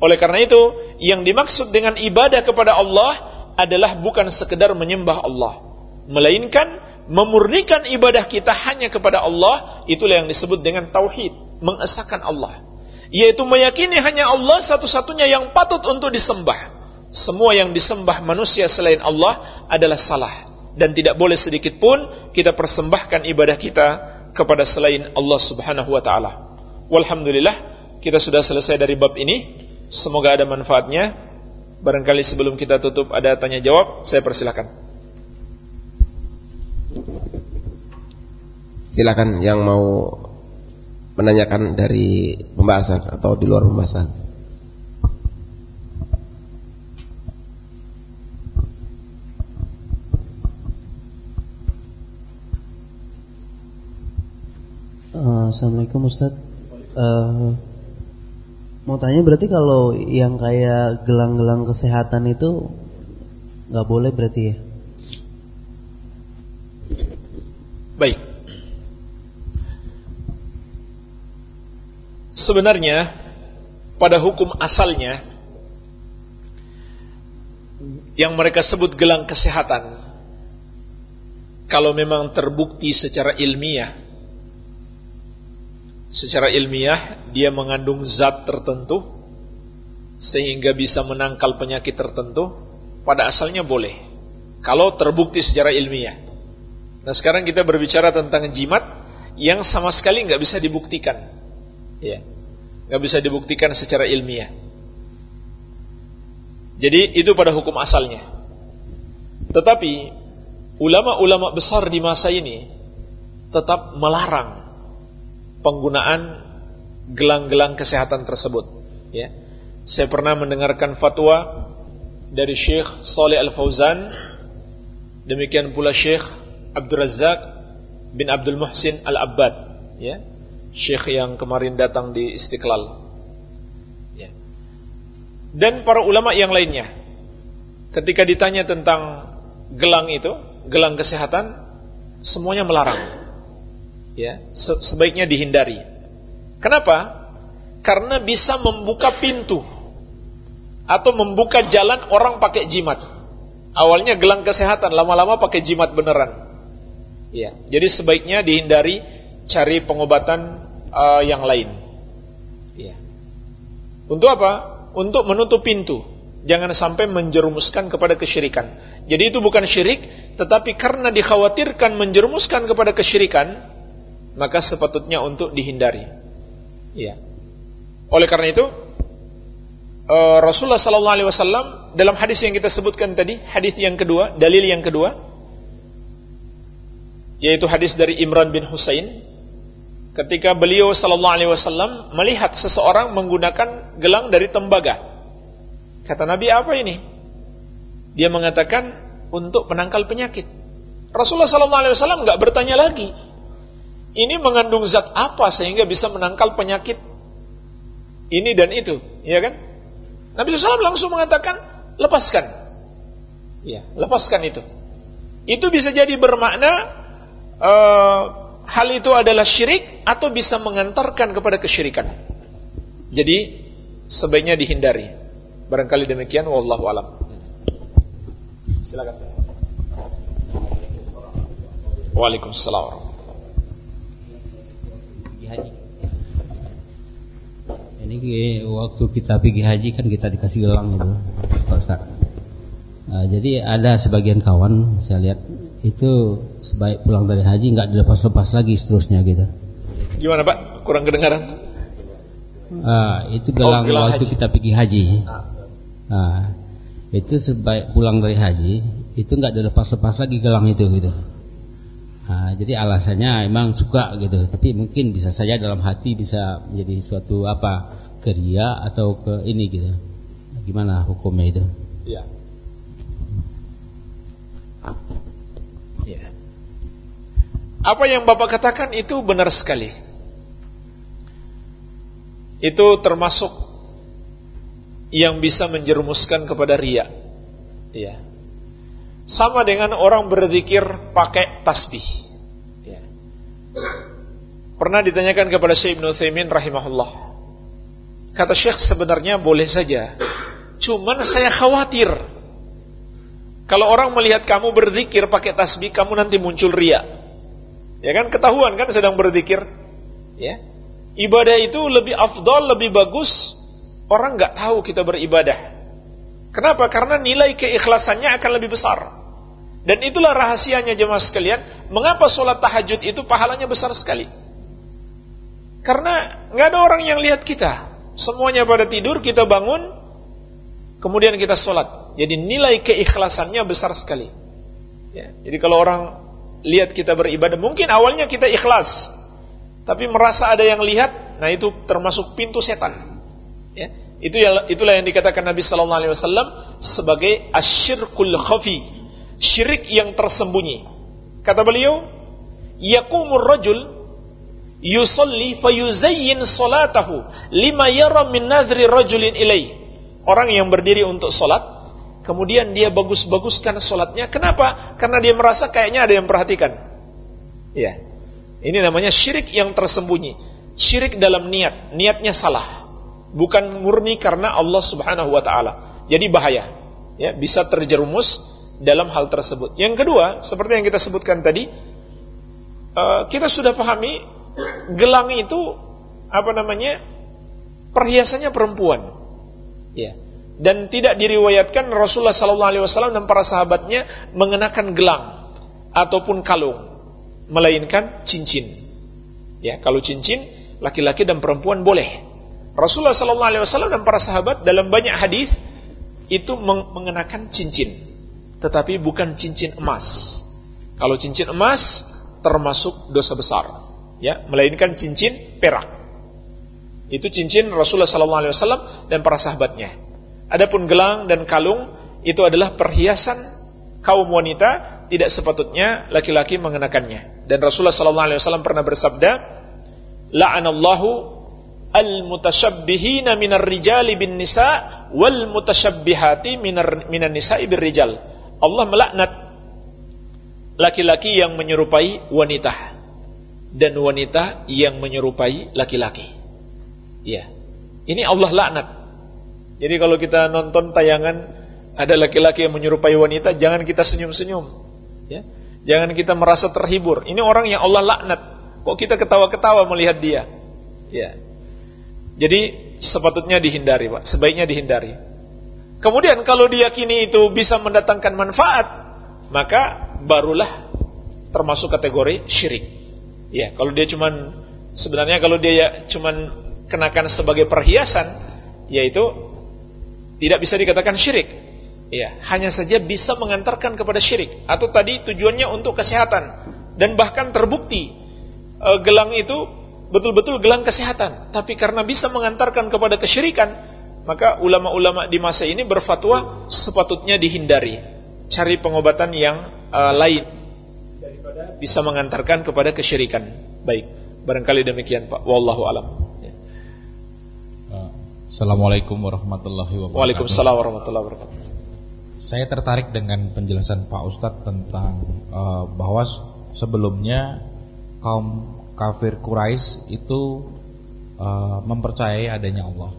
Oleh karena itu, yang dimaksud dengan ibadah kepada Allah adalah bukan sekedar menyembah Allah, melainkan memurnikan ibadah kita hanya kepada Allah, itulah yang disebut dengan tauhid, mengesahkan Allah. Yaitu meyakini hanya Allah satu-satunya yang patut untuk disembah. Semua yang disembah manusia selain Allah adalah salah dan tidak boleh sedikit pun kita persembahkan ibadah kita kepada selain Allah Subhanahu wa taala. Walhamdulillah kita sudah selesai dari bab ini. Semoga ada manfaatnya. Barangkali sebelum kita tutup ada tanya jawab, saya persilakan. Silakan yang mau menanyakan dari pembahasan atau di luar pembahasan. Uh, Assalamualaikum Ustaz. Uh, Mau tanya berarti kalau yang kayak gelang-gelang kesehatan itu nggak boleh berarti ya? Baik. Sebenarnya pada hukum asalnya yang mereka sebut gelang kesehatan kalau memang terbukti secara ilmiah secara ilmiah dia mengandung zat tertentu sehingga bisa menangkal penyakit tertentu. Pada asalnya boleh. Kalau terbukti secara ilmiah. Nah sekarang kita berbicara tentang jimat yang sama sekali nggak bisa dibuktikan. Ya. Nggak bisa dibuktikan secara ilmiah. Jadi itu pada hukum asalnya. Tetapi ulama-ulama besar di masa ini tetap melarang penggunaan gelang-gelang kesehatan tersebut. Ya. Saya pernah mendengarkan fatwa dari Syekh Saleh Al Fauzan, demikian pula Syekh Abdul Razak bin Abdul Muhsin Al Abbad, ya. Syekh yang kemarin datang di Istiqlal. Ya. Dan para ulama yang lainnya ketika ditanya tentang gelang itu, gelang kesehatan, semuanya melarang ya sebaiknya dihindari. Kenapa? Karena bisa membuka pintu atau membuka jalan orang pakai jimat. Awalnya gelang kesehatan, lama-lama pakai jimat beneran. Ya, jadi sebaiknya dihindari cari pengobatan uh, yang lain. Ya. Untuk apa? Untuk menutup pintu. Jangan sampai menjerumuskan kepada kesyirikan. Jadi itu bukan syirik, tetapi karena dikhawatirkan menjerumuskan kepada kesyirikan, maka sepatutnya untuk dihindari. Ya. Oleh karena itu, uh, Rasulullah sallallahu alaihi wasallam dalam hadis yang kita sebutkan tadi, hadis yang kedua, dalil yang kedua, yaitu hadis dari Imran bin Husain, ketika beliau sallallahu alaihi wasallam melihat seseorang menggunakan gelang dari tembaga. Kata Nabi, apa ini? Dia mengatakan untuk penangkal penyakit. Rasulullah SAW nggak bertanya lagi. Ini mengandung zat apa sehingga bisa menangkal penyakit ini dan itu, ya kan? Nabi SAW langsung mengatakan, lepaskan. Ya, lepaskan itu. Itu bisa jadi bermakna uh, hal itu adalah syirik atau bisa mengantarkan kepada kesyirikan. Jadi sebaiknya dihindari. Barangkali demikian wallahu alam. Silakan. Waalaikumsalam Ini waktu kita pergi haji kan kita dikasih gelang itu, Pak Ustaz. Nah, jadi ada sebagian kawan saya lihat itu sebaik pulang dari haji nggak dilepas-lepas lagi seterusnya gitu. Gimana Pak? Kurang kedengaran? Ah, itu gelang, oh, gelang waktu haji. kita pergi haji. Nah, itu sebaik pulang dari haji itu nggak dilepas-lepas lagi gelang itu gitu. Nah, jadi alasannya emang suka gitu, tapi mungkin bisa saja dalam hati bisa menjadi suatu apa keria atau ke ini gitu. Gimana hukumnya itu? Ya. Apa yang Bapak katakan itu benar sekali. Itu termasuk yang bisa menjerumuskan kepada ria. Iya sama dengan orang berzikir pakai tasbih. Ya. Pernah ditanyakan kepada Syekh Ibn Uthaymin rahimahullah. Kata Syekh sebenarnya boleh saja. Cuman saya khawatir. Kalau orang melihat kamu berzikir pakai tasbih, kamu nanti muncul ria. Ya kan ketahuan kan sedang berzikir. Ya. Ibadah itu lebih afdol, lebih bagus. Orang nggak tahu kita beribadah. Kenapa? Karena nilai keikhlasannya akan lebih besar. Dan itulah rahasianya jemaah sekalian, mengapa sholat tahajud itu pahalanya besar sekali. Karena nggak ada orang yang lihat kita, semuanya pada tidur, kita bangun, kemudian kita sholat. Jadi nilai keikhlasannya besar sekali. Ya, jadi kalau orang lihat kita beribadah, mungkin awalnya kita ikhlas, tapi merasa ada yang lihat, nah itu termasuk pintu setan. Ya, itu itulah yang dikatakan Nabi Sallallahu Alaihi Wasallam sebagai asyirkul khafi syirik yang tersembunyi. Kata beliau, yaqumur rajul yusalli fayuzayyin salatahu lima yara min nadhri rajulin ilai. Orang yang berdiri untuk salat, kemudian dia bagus-baguskan salatnya. Kenapa? Karena dia merasa kayaknya ada yang perhatikan. Ya. Ini namanya syirik yang tersembunyi. Syirik dalam niat, niatnya salah. Bukan murni karena Allah Subhanahu wa taala. Jadi bahaya. Ya, bisa terjerumus dalam hal tersebut. Yang kedua, seperti yang kita sebutkan tadi, uh, kita sudah pahami gelang itu apa namanya perhiasannya perempuan, ya. Dan tidak diriwayatkan Rasulullah SAW dan para sahabatnya mengenakan gelang ataupun kalung, melainkan cincin. Ya, kalau cincin laki-laki dan perempuan boleh. Rasulullah SAW dan para sahabat dalam banyak hadis itu mengenakan cincin tetapi bukan cincin emas. Kalau cincin emas termasuk dosa besar, ya, melainkan cincin perak. Itu cincin Rasulullah SAW dan para sahabatnya. Adapun gelang dan kalung itu adalah perhiasan kaum wanita, tidak sepatutnya laki-laki mengenakannya. Dan Rasulullah SAW pernah bersabda, "La'anallahu al-mutasyabbihina minar rijali bin nisa wal mutasyabbihati minar minan nisa'i bir rijal." Allah melaknat laki-laki yang menyerupai wanita dan wanita yang menyerupai laki-laki. Ya. Ini Allah laknat. Jadi kalau kita nonton tayangan ada laki-laki yang menyerupai wanita, jangan kita senyum-senyum. Ya. Jangan kita merasa terhibur. Ini orang yang Allah laknat. Kok kita ketawa-ketawa melihat dia? Ya. Jadi sepatutnya dihindari, Pak. Sebaiknya dihindari. Kemudian kalau diyakini itu bisa mendatangkan manfaat, maka barulah termasuk kategori syirik. Ya, kalau dia cuman sebenarnya kalau dia ya cuman kenakan sebagai perhiasan, yaitu tidak bisa dikatakan syirik. Ya, hanya saja bisa mengantarkan kepada syirik atau tadi tujuannya untuk kesehatan dan bahkan terbukti e, gelang itu betul-betul gelang kesehatan, tapi karena bisa mengantarkan kepada kesyirikan, maka ulama-ulama di masa ini berfatwa sepatutnya dihindari. Cari pengobatan yang uh, lain. Bisa mengantarkan kepada kesyirikan. Baik, barangkali demikian Pak. Wallahu alam. Ya. Assalamualaikum warahmatullahi wabarakatuh. Waalaikumsalam warahmatullahi wabarakatuh. Saya tertarik dengan penjelasan Pak Ustadz tentang uh, bahwa sebelumnya kaum kafir Quraisy itu uh, mempercayai adanya Allah.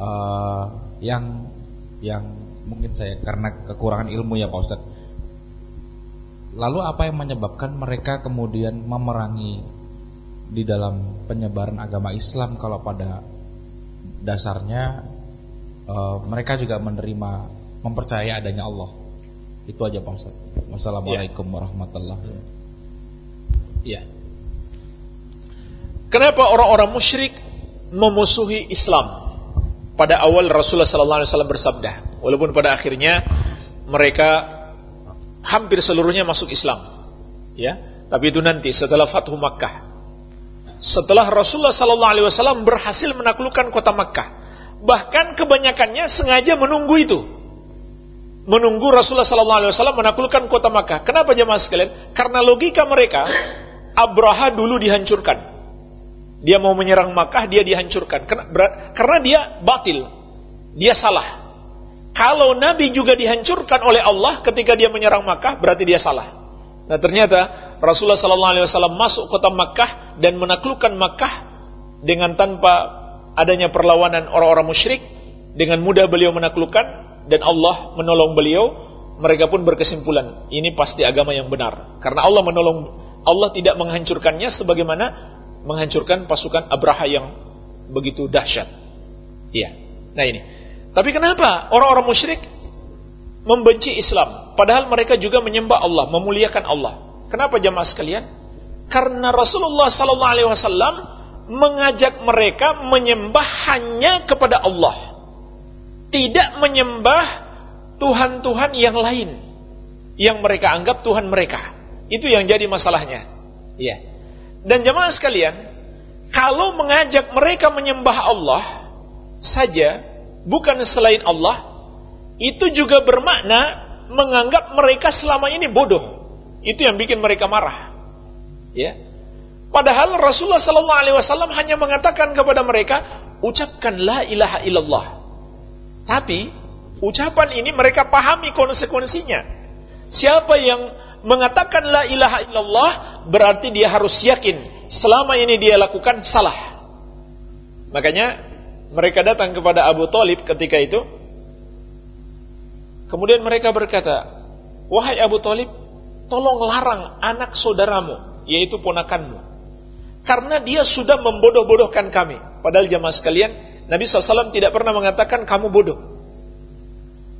Uh, yang yang mungkin saya karena kekurangan ilmu ya Pak Ustadz Lalu apa yang menyebabkan mereka kemudian memerangi di dalam penyebaran agama Islam kalau pada dasarnya e, mereka juga menerima mempercayai adanya Allah. Itu aja Pak Ustaz. Wassalamualaikum ya. warahmatullahi wabarakatuh. Ya. Kenapa orang-orang musyrik memusuhi Islam? Pada awal Rasulullah sallallahu alaihi wasallam bersabda, walaupun pada akhirnya mereka hampir seluruhnya masuk Islam. Ya, tapi itu nanti setelah Fathu Makkah. Setelah Rasulullah sallallahu alaihi wasallam berhasil menaklukkan kota Makkah. Bahkan kebanyakannya sengaja menunggu itu. Menunggu Rasulullah sallallahu alaihi wasallam menaklukkan kota Makkah. Kenapa jemaah sekalian? Karena logika mereka Abraha dulu dihancurkan. Dia mau menyerang Makkah, dia dihancurkan. Karena dia batil. Dia salah kalau Nabi juga dihancurkan oleh Allah ketika dia menyerang Makkah, berarti dia salah. Nah ternyata Rasulullah Wasallam masuk kota Makkah dan menaklukkan Makkah dengan tanpa adanya perlawanan orang-orang musyrik, dengan mudah beliau menaklukkan dan Allah menolong beliau. Mereka pun berkesimpulan ini pasti agama yang benar karena Allah menolong Allah tidak menghancurkannya sebagaimana menghancurkan pasukan Abraha yang begitu dahsyat. Iya. Nah ini. Tapi kenapa orang-orang musyrik membenci Islam padahal mereka juga menyembah Allah, memuliakan Allah? Kenapa jamaah sekalian? Karena Rasulullah sallallahu alaihi wasallam mengajak mereka menyembah hanya kepada Allah. Tidak menyembah tuhan-tuhan yang lain yang mereka anggap tuhan mereka. Itu yang jadi masalahnya. Iya. Dan jemaah sekalian, kalau mengajak mereka menyembah Allah saja bukan selain Allah, itu juga bermakna menganggap mereka selama ini bodoh. Itu yang bikin mereka marah. Ya. Padahal Rasulullah Sallallahu Alaihi Wasallam hanya mengatakan kepada mereka, ucapkan la ilaha illallah. Tapi ucapan ini mereka pahami konsekuensinya. Siapa yang mengatakan la ilaha illallah berarti dia harus yakin selama ini dia lakukan salah. Makanya mereka datang kepada Abu Talib ketika itu. Kemudian mereka berkata, Wahai Abu Talib, tolong larang anak saudaramu, yaitu ponakanmu. Karena dia sudah membodoh-bodohkan kami. Padahal jamaah sekalian, Nabi SAW tidak pernah mengatakan kamu bodoh.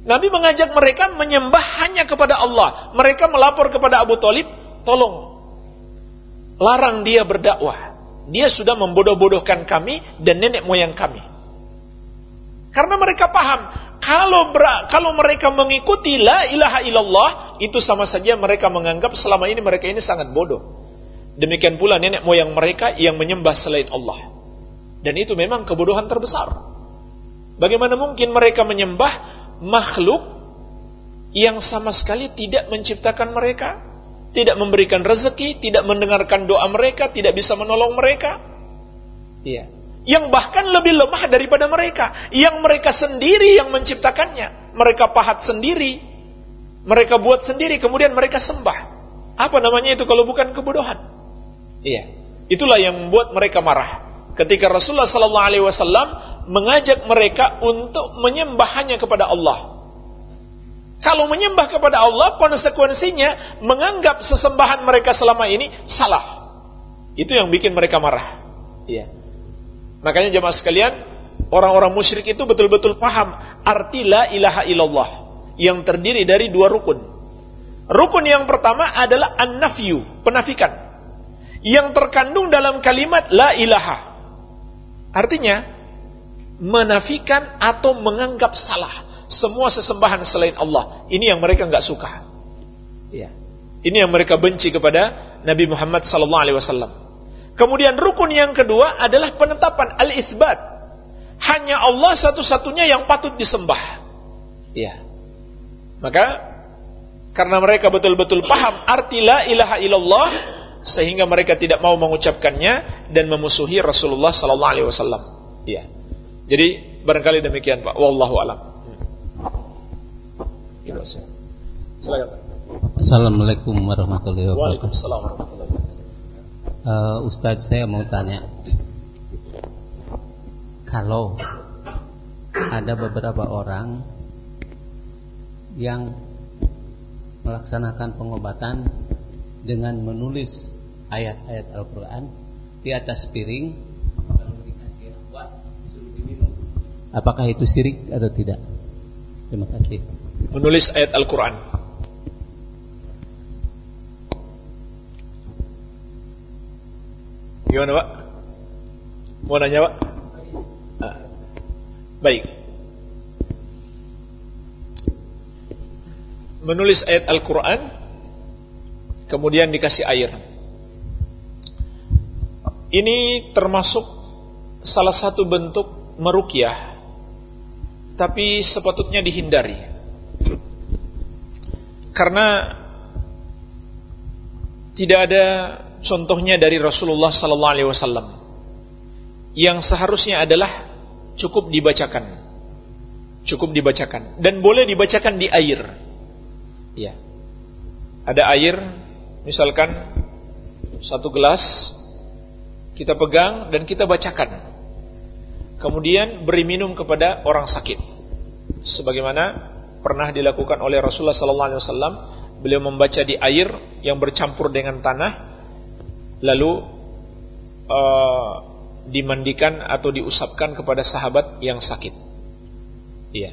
Nabi mengajak mereka menyembah hanya kepada Allah. Mereka melapor kepada Abu Talib, tolong larang dia berdakwah. Dia sudah membodoh-bodohkan kami dan nenek moyang kami. Karena mereka paham, kalau ber, kalau mereka mengikuti la ilaha illallah, itu sama saja mereka menganggap selama ini mereka ini sangat bodoh. Demikian pula nenek moyang mereka yang menyembah selain Allah. Dan itu memang kebodohan terbesar. Bagaimana mungkin mereka menyembah makhluk yang sama sekali tidak menciptakan mereka, tidak memberikan rezeki, tidak mendengarkan doa mereka, tidak bisa menolong mereka? Iya yang bahkan lebih lemah daripada mereka, yang mereka sendiri yang menciptakannya, mereka pahat sendiri, mereka buat sendiri, kemudian mereka sembah. Apa namanya itu kalau bukan kebodohan? Iya, itulah yang membuat mereka marah. Ketika Rasulullah Sallallahu Alaihi Wasallam mengajak mereka untuk menyembah hanya kepada Allah. Kalau menyembah kepada Allah, konsekuensinya menganggap sesembahan mereka selama ini salah. Itu yang bikin mereka marah. Iya. Makanya jemaah sekalian, orang-orang musyrik itu betul-betul paham arti la ilaha illallah yang terdiri dari dua rukun. Rukun yang pertama adalah an-nafyu, penafikan. Yang terkandung dalam kalimat la ilaha. Artinya menafikan atau menganggap salah semua sesembahan selain Allah. Ini yang mereka nggak suka. Ya. Ini yang mereka benci kepada Nabi Muhammad sallallahu alaihi wasallam. Kemudian rukun yang kedua adalah penetapan al-itsbat. Hanya Allah satu-satunya yang patut disembah. Ya. Maka Karena mereka betul-betul paham arti la ilaha illallah sehingga mereka tidak mau mengucapkannya dan memusuhi Rasulullah sallallahu alaihi wasallam. Iya. Jadi barangkali demikian Pak. Wallahu alam. Silakan Pak. Assalamualaikum warahmatullahi wabarakatuh. Waalaikumsalam warahmatullahi wabarakatuh. Uh, Ustadz saya mau tanya Kalau ada beberapa orang yang melaksanakan pengobatan dengan menulis ayat-ayat Al-Quran di atas piring Apakah itu syirik atau tidak? Terima kasih. Menulis ayat Al-Quran. Gimana Pak? Mau nanya Pak? Ah. Baik. Menulis ayat Al-Quran kemudian dikasih air. Ini termasuk salah satu bentuk merukyah, tapi sepatutnya dihindari. Karena tidak ada contohnya dari Rasulullah sallallahu alaihi wasallam yang seharusnya adalah cukup dibacakan. Cukup dibacakan dan boleh dibacakan di air. Ya. Ada air Misalkan satu gelas kita pegang dan kita bacakan. Kemudian beri minum kepada orang sakit. Sebagaimana pernah dilakukan oleh Rasulullah sallallahu alaihi wasallam, beliau membaca di air yang bercampur dengan tanah lalu uh, dimandikan atau diusapkan kepada sahabat yang sakit. Iya.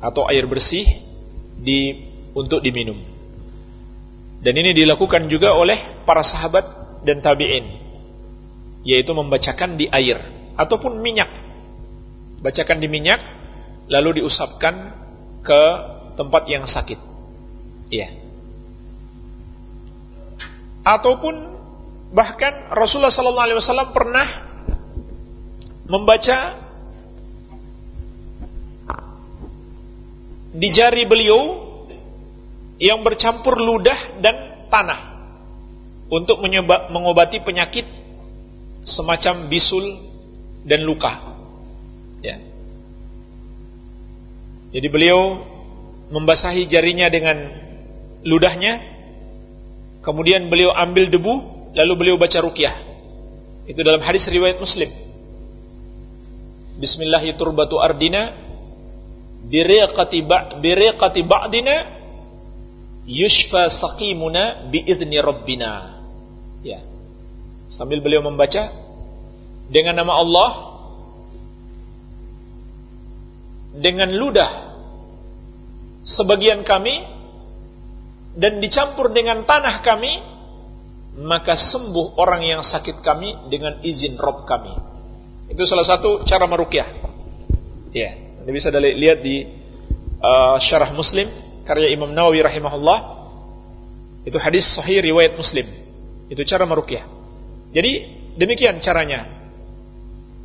Atau air bersih di untuk diminum. Dan ini dilakukan juga oleh para sahabat dan tabi'in yaitu membacakan di air ataupun minyak. Bacakan di minyak lalu diusapkan ke tempat yang sakit. Iya. Ataupun bahkan Rasulullah sallallahu alaihi wasallam pernah membaca di jari beliau yang bercampur ludah dan tanah untuk mengobati penyakit semacam bisul dan luka. Ya. Jadi beliau membasahi jarinya dengan ludahnya, kemudian beliau ambil debu, lalu beliau baca rukyah. Itu dalam hadis riwayat Muslim. Bismillahirrahmanirrahim. ardina biriqati ba'dina yushfa saqimuna biidni rabbina. Ya. Sambil beliau membaca dengan nama Allah dengan ludah sebagian kami dan dicampur dengan tanah kami maka sembuh orang yang sakit kami dengan izin Rob kami. Itu salah satu cara merukyah. Ya, Anda bisa lihat di uh, syarah Muslim karya Imam Nawawi rahimahullah itu hadis sahih riwayat Muslim. Itu cara merukyah. Jadi demikian caranya.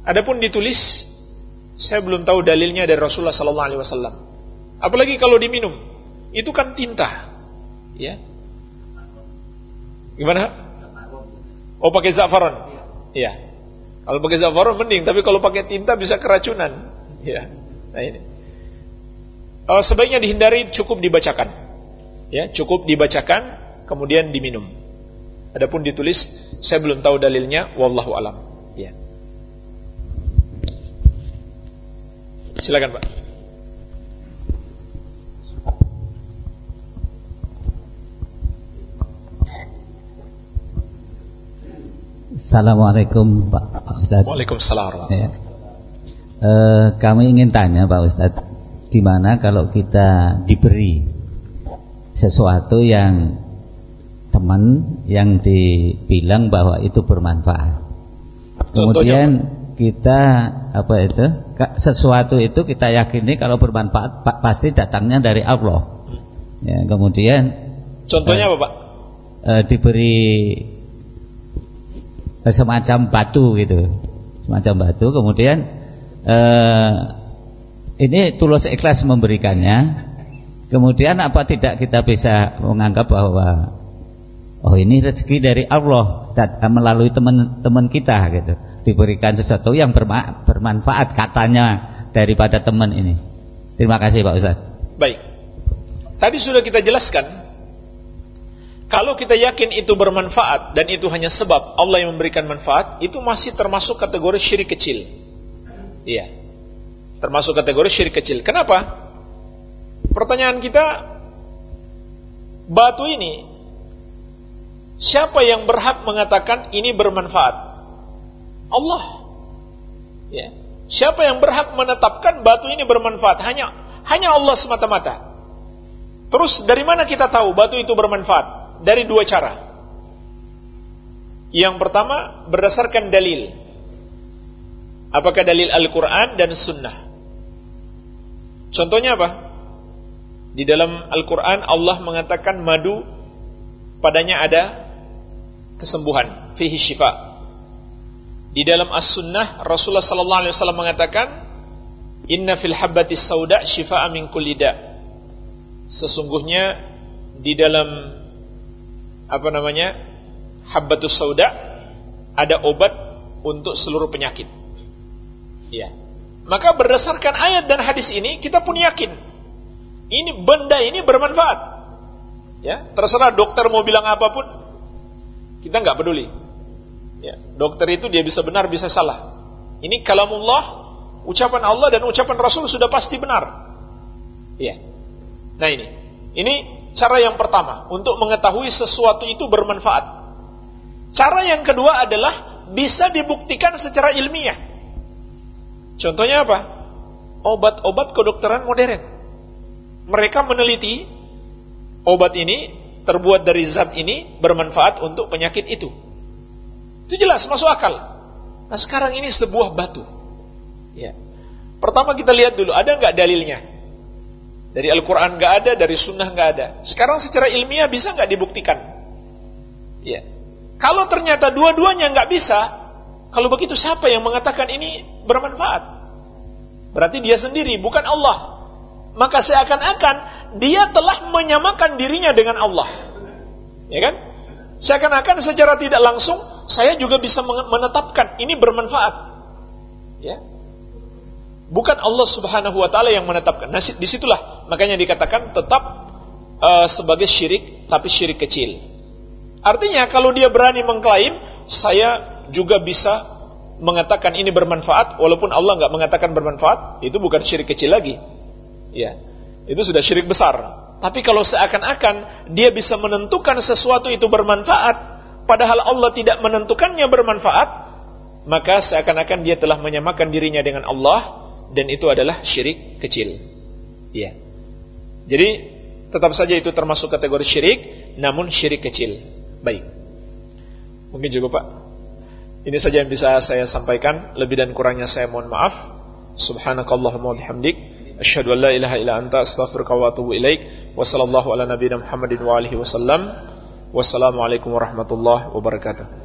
Adapun ditulis saya belum tahu dalilnya dari Rasulullah sallallahu alaihi wasallam. Apalagi kalau diminum, itu kan tinta. Ya. Gimana? Oh pakai zafaran. Iya. Kalau pakai zafaran mending, tapi kalau pakai tinta bisa keracunan. Ya. Nah ini uh, sebaiknya dihindari cukup dibacakan. Ya, cukup dibacakan kemudian diminum. Adapun ditulis saya belum tahu dalilnya wallahu alam. Ya. Silakan, Pak. Assalamualaikum Pak Ustadz. Waalaikumsalam. Ya. E, kami ingin tanya Pak Ustadz, Di mana kalau kita diberi sesuatu yang teman yang dibilang bahwa itu bermanfaat. Kemudian Contohnya, kita apa itu sesuatu itu kita yakini kalau bermanfaat pasti datangnya dari Allah. Ya, kemudian contohnya apa Pak? E, diberi semacam batu gitu, semacam batu. Kemudian e, ini tulus ikhlas memberikannya Kemudian apa tidak kita bisa menganggap bahwa oh ini rezeki dari Allah melalui teman-teman kita gitu diberikan sesuatu yang bermanfaat katanya daripada teman ini. Terima kasih Pak Ustaz. Baik. Tadi sudah kita jelaskan kalau kita yakin itu bermanfaat dan itu hanya sebab Allah yang memberikan manfaat, itu masih termasuk kategori syirik kecil. Iya. Termasuk kategori syirik kecil. Kenapa? Pertanyaan kita batu ini siapa yang berhak mengatakan ini bermanfaat? Allah. Ya. Siapa yang berhak menetapkan batu ini bermanfaat? Hanya hanya Allah semata-mata. Terus dari mana kita tahu batu itu bermanfaat? Dari dua cara. Yang pertama berdasarkan dalil. Apakah dalil Al-Quran dan Sunnah? Contohnya apa? Di dalam Al-Quran Allah mengatakan madu padanya ada kesembuhan, fihi syifa. Di dalam As-Sunnah Rasulullah sallallahu alaihi wasallam mengatakan Inna fil habbatis sauda shifa'a min kulli Sesungguhnya di dalam apa namanya? Habbatus sauda ada obat untuk seluruh penyakit. Ya. Maka berdasarkan ayat dan hadis ini kita pun yakin ini benda ini bermanfaat. Ya, terserah dokter mau bilang apa pun, kita nggak peduli. Ya, dokter itu dia bisa benar bisa salah. Ini kalamullah, ucapan Allah dan ucapan Rasul sudah pasti benar. Ya. Nah ini, ini cara yang pertama untuk mengetahui sesuatu itu bermanfaat. Cara yang kedua adalah bisa dibuktikan secara ilmiah. Contohnya apa? Obat-obat kedokteran modern mereka meneliti obat ini terbuat dari zat ini bermanfaat untuk penyakit itu. Itu jelas masuk akal. Nah sekarang ini sebuah batu. Ya. Pertama kita lihat dulu ada nggak dalilnya. Dari Al-Quran nggak ada, dari Sunnah nggak ada. Sekarang secara ilmiah bisa nggak dibuktikan? Ya. Kalau ternyata dua-duanya nggak bisa, kalau begitu siapa yang mengatakan ini bermanfaat? Berarti dia sendiri, bukan Allah maka seakan-akan dia telah menyamakan dirinya dengan Allah. Ya kan? Seakan-akan secara tidak langsung saya juga bisa menetapkan ini bermanfaat. Ya. Bukan Allah Subhanahu wa taala yang menetapkan. Nah, di situlah makanya dikatakan tetap uh, sebagai syirik tapi syirik kecil. Artinya kalau dia berani mengklaim saya juga bisa mengatakan ini bermanfaat walaupun Allah nggak mengatakan bermanfaat, itu bukan syirik kecil lagi ya itu sudah syirik besar. Tapi kalau seakan-akan dia bisa menentukan sesuatu itu bermanfaat, padahal Allah tidak menentukannya bermanfaat, maka seakan-akan dia telah menyamakan dirinya dengan Allah dan itu adalah syirik kecil. Ya. Jadi tetap saja itu termasuk kategori syirik, namun syirik kecil. Baik. Mungkin juga Pak. Ini saja yang bisa saya sampaikan. Lebih dan kurangnya saya mohon maaf. Subhanakallahumma bihamdik Asyhadu an la ilaha illa anta astaghfiruka wa atubu ilaik. Wa sallallahu ala nabiyyina Muhammadin wa alihi wasallam. Wassalamualaikum warahmatullahi wabarakatuh.